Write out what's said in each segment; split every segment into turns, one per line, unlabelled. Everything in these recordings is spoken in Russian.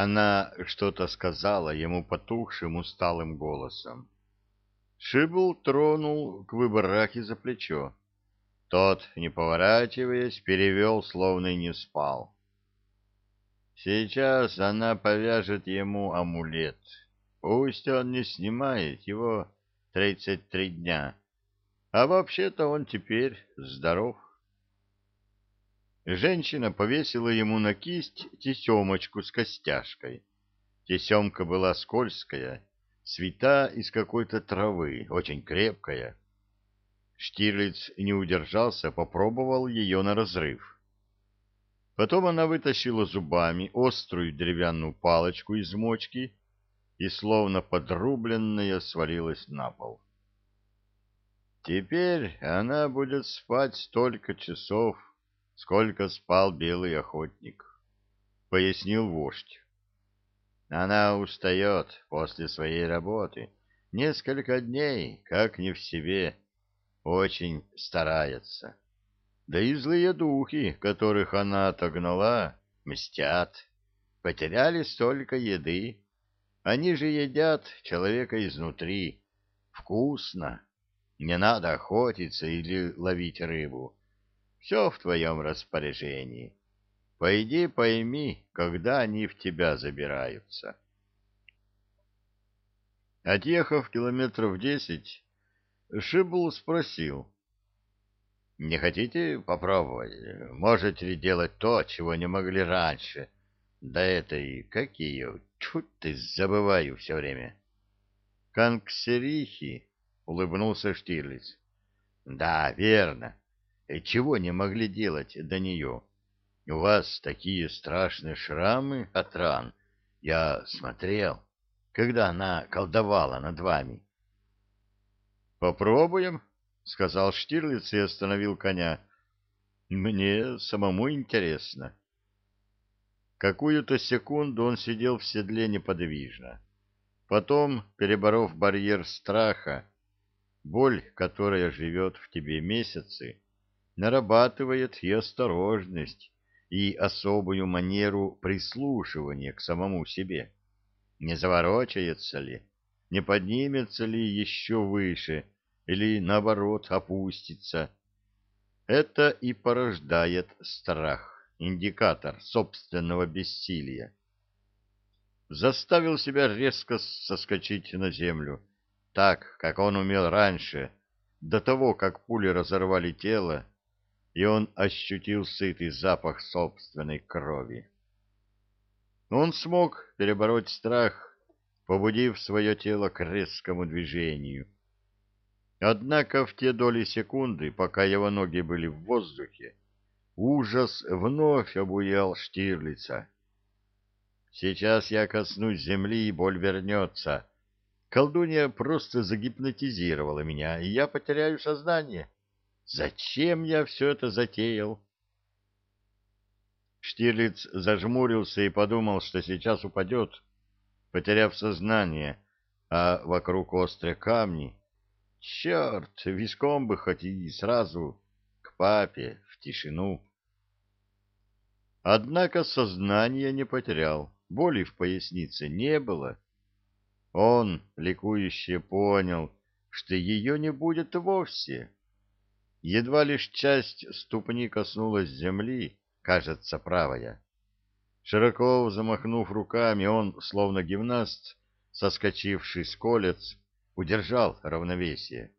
Она что-то сказала ему потухшим усталым голосом. Шибл тронул к выборахе за плечо. Тот, не поворачиваясь, перевел, словно не спал. Сейчас она повяжет ему амулет. Пусть он не снимает его тридцать три дня. А вообще-то он теперь здоров. Женщина повесила ему на кисть тесемочку с костяшкой. Тесемка была скользкая, свита из какой-то травы, очень крепкая. Штирлиц не удержался, попробовал ее на разрыв. Потом она вытащила зубами острую деревянную палочку из мочки и, словно подрубленная, свалилась на пол. Теперь она будет спать столько часов, сколько спал белый охотник, — пояснил вождь. Она устает после своей работы. Несколько дней, как не в себе, очень старается. Да и злые духи, которых она отогнала, мстят. Потеряли столько еды. Они же едят человека изнутри. Вкусно. Не надо охотиться или ловить рыбу. Все в твоем распоряжении. Пойди пойми, когда они в тебя забираются. Отъехав километров десять, Шибл спросил. — Не хотите попробовать? Можете ли делать то, чего не могли раньше? Да это и какие? Чуть ты забываю все время. — Конксерихи, — улыбнулся Штирлиц. — Да, верно. И чего не могли делать до нее? У вас такие страшные шрамы от ран. Я смотрел, когда она колдовала над вами. — Попробуем, — сказал Штирлиц и остановил коня. — Мне самому интересно. Какую-то секунду он сидел в седле неподвижно. Потом, переборов барьер страха, боль, которая живет в тебе месяцы, нарабатывает и осторожность, и особую манеру прислушивания к самому себе. Не заворочается ли, не поднимется ли еще выше, или, наоборот, опустится. Это и порождает страх, индикатор собственного бессилия. Заставил себя резко соскочить на землю, так, как он умел раньше, до того, как пули разорвали тело, и он ощутил сытый запах собственной крови. Он смог перебороть страх, побудив свое тело к резкому движению. Однако в те доли секунды, пока его ноги были в воздухе, ужас вновь обуял Штирлица. «Сейчас я коснусь земли, и боль вернется. Колдунья просто загипнотизировала меня, и я потеряю сознание». Зачем я все это затеял? Штирлиц зажмурился и подумал, что сейчас упадет, потеряв сознание, а вокруг острые камни. Черт, виском бы хоть и сразу к папе, в тишину. Однако сознание не потерял, боли в пояснице не было. Он, ликующе, понял, что ее не будет вовсе. Едва лишь часть ступни коснулась земли, кажется, правая. Широко замахнув руками, он, словно гимнаст, соскочивший с колец, удержал равновесие.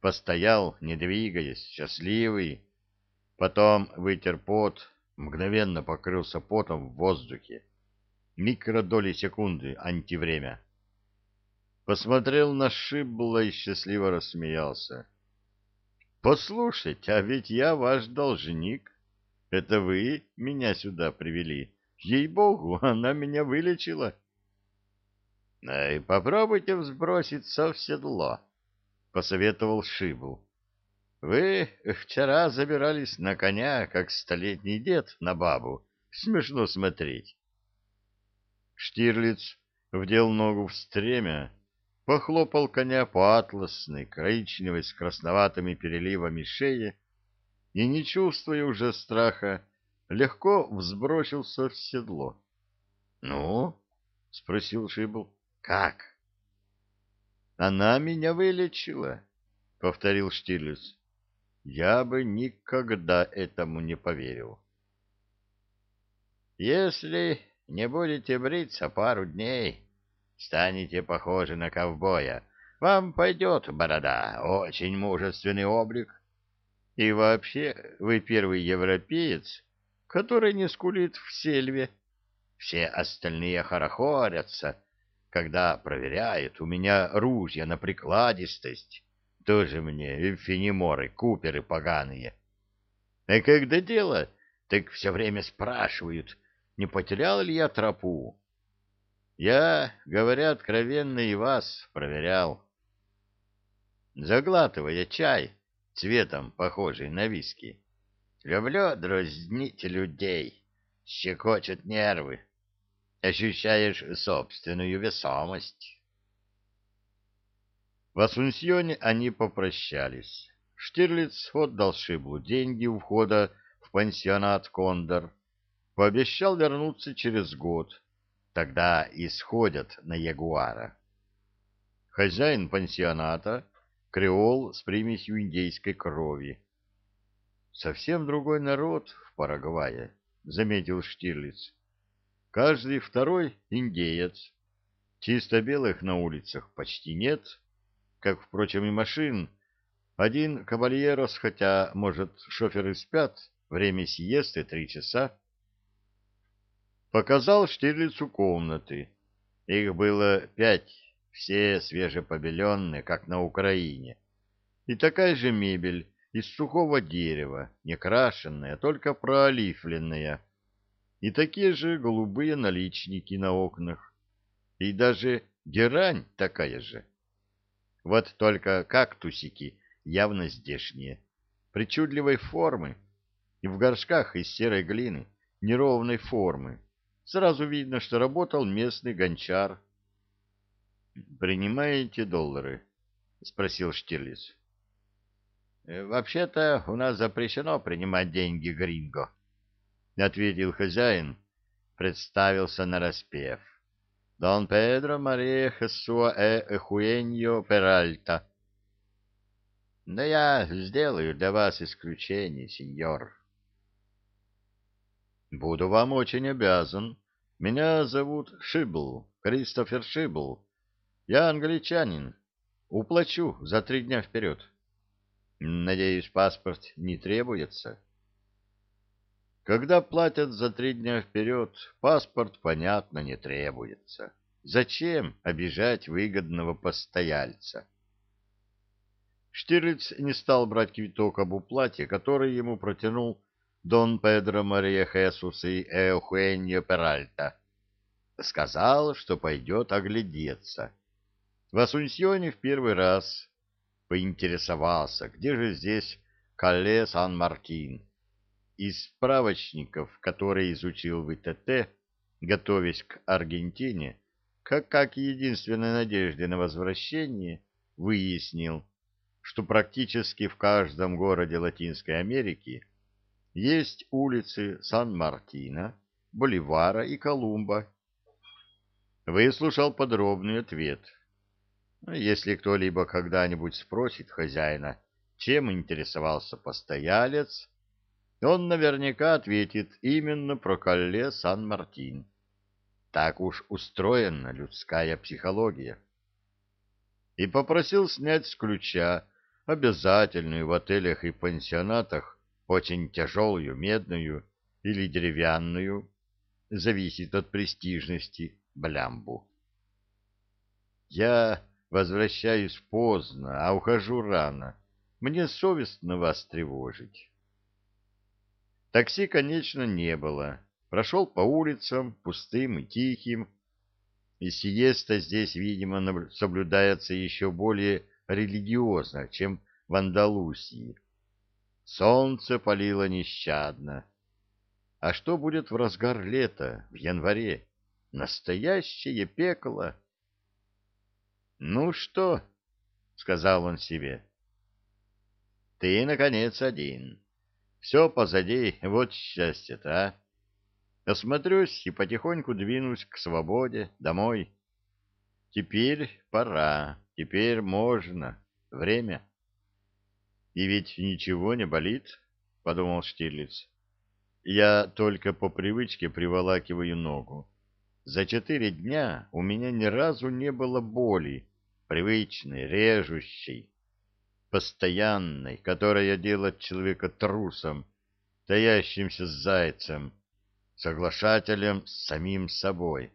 Постоял, не двигаясь, счастливый. Потом вытер пот, мгновенно покрылся потом в воздухе. Микродоли секунды, антивремя. Посмотрел на Шибла и счастливо рассмеялся. Послушайте, а ведь я ваш должник. Это вы меня сюда привели. Ей-богу, она меня вылечила. — И попробуйте взброситься в седло, — посоветовал Шибл. — Вы вчера забирались на коня, как столетний дед на бабу. Смешно смотреть. Штирлиц вдел ногу в стремя, похлопал коня по атласной, коричневой с красноватыми переливами шее и, не чувствуя уже страха, легко взбросился в седло. — Ну? — спросил Шибл. — Как? — Она меня вылечила, — повторил Штирлиц. — Я бы никогда этому не поверил. — Если не будете бриться пару дней, станете похожи на ковбоя. Вам пойдет борода, очень мужественный облик. И вообще, вы первый европеец, который не скулит в сельве. Все остальные хорохорятся, когда проверяют у меня ружья на прикладистость. Тоже мне фенеморы, куперы поганые. А когда дело, так все время спрашивают, не потерял ли я тропу. Я, говоря откровенно, и вас проверял. Заглатывая чай, цветом похожий на виски. Люблю дразнить людей, щекочут нервы. Ощущаешь собственную весомость. В Асунсьоне они попрощались. Штирлиц отдал Шиблу деньги у входа в пансионат «Кондор», Пообещал вернуться через год. Тогда исходят на Ягуара. Хозяин пансионата — креол с примесью индейской крови. «Совсем другой народ в Парагвае», — заметил Штирлиц. «Каждый второй — индеец. Чисто белых на улицах почти нет, как, впрочем, и машин. Один кабальерос, хотя, может, шоферы спят, время сиесты — три часа, Показал Штирлицу комнаты. Их было пять, все свежепобеленные, как на Украине. И такая же мебель из сухого дерева, не крашенная, только проолифленная. И такие же голубые наличники на окнах. И даже герань такая же. Вот только кактусики явно здешние, причудливой формы, и в горшках из серой глины, неровной формы, Сразу видно, что работал местный гончар. «Принимаете доллары?» — спросил Штирлиц. «Э, «Вообще-то у нас запрещено принимать деньги гринго», — ответил хозяин, представился нараспев. «Дон Педро Мария Хесуа э Эхуэньо Перальта». «Да я сделаю для вас исключение, сеньор». Буду вам очень обязан. Меня зовут Шибл, Кристофер Шибл. Я англичанин. Уплачу за три дня вперед. Надеюсь, паспорт не требуется. Когда платят за три дня вперед, паспорт, понятно, не требуется. Зачем обижать выгодного постояльца? Штирлиц не стал брать квиток об уплате, который ему протянул Дон Педро Мария Хесус и Эухеньо Перальта. Сказал, что пойдет оглядеться. В Асунсьоне в первый раз поинтересовался, где же здесь Кале Сан-Мартин. Из справочников, которые изучил в ИТТ, готовясь к Аргентине, как, как единственной надежде на возвращение, выяснил, что практически в каждом городе Латинской Америки есть улицы Сан-Мартино, Боливара и Колумба. Выслушал подробный ответ. Если кто-либо когда-нибудь спросит хозяина, чем интересовался постоялец, он наверняка ответит именно про Калле Сан-Мартин. Так уж устроена людская психология. И попросил снять с ключа обязательную в отелях и пансионатах очень тяжелую медную или деревянную, зависит от престижности, блямбу. Я возвращаюсь поздно, а ухожу рано. Мне совестно вас тревожить. Такси, конечно, не было. Прошел по улицам, пустым и тихим. И сиеста здесь, видимо, соблюдается еще более религиозно, чем в Андалусии. Солнце палило нещадно. А что будет в разгар лета, в январе? Настоящее пекло. «Ну что?» — сказал он себе. «Ты, наконец, один. Все позади, вот счастье-то, а? Осмотрюсь и потихоньку двинусь к свободе, домой. Теперь пора, теперь можно, время. И ведь ничего не болит, — подумал Штирлиц. Я только по привычке приволакиваю ногу. За четыре дня у меня ни разу не было боли, привычной, режущей, постоянной, которая делает человека трусом, таящимся с зайцем, соглашателем с самим собой.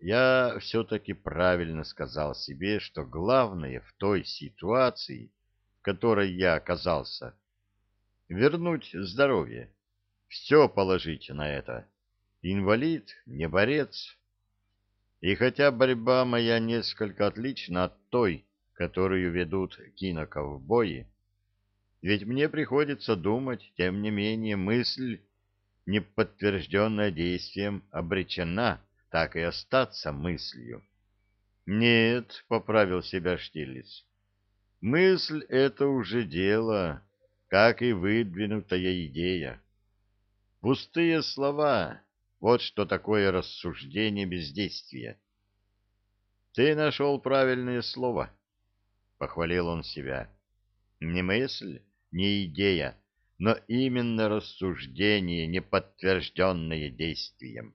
Я все-таки правильно сказал себе, что главное в той ситуации, которой я оказался, вернуть здоровье, все положить на это. Инвалид, не борец. И хотя борьба моя несколько отлична от той, которую ведут киноковбои, ведь мне приходится думать, тем не менее, мысль, не подтвержденная действием, обречена так и остаться мыслью. Нет, — поправил себя Штирлиц, — мысль — это уже дело, как и выдвинутая идея. Пустые слова — вот что такое рассуждение бездействия. Ты нашел правильное слово, — похвалил он себя. Не мысль, не идея, но именно рассуждение, не подтвержденное действием.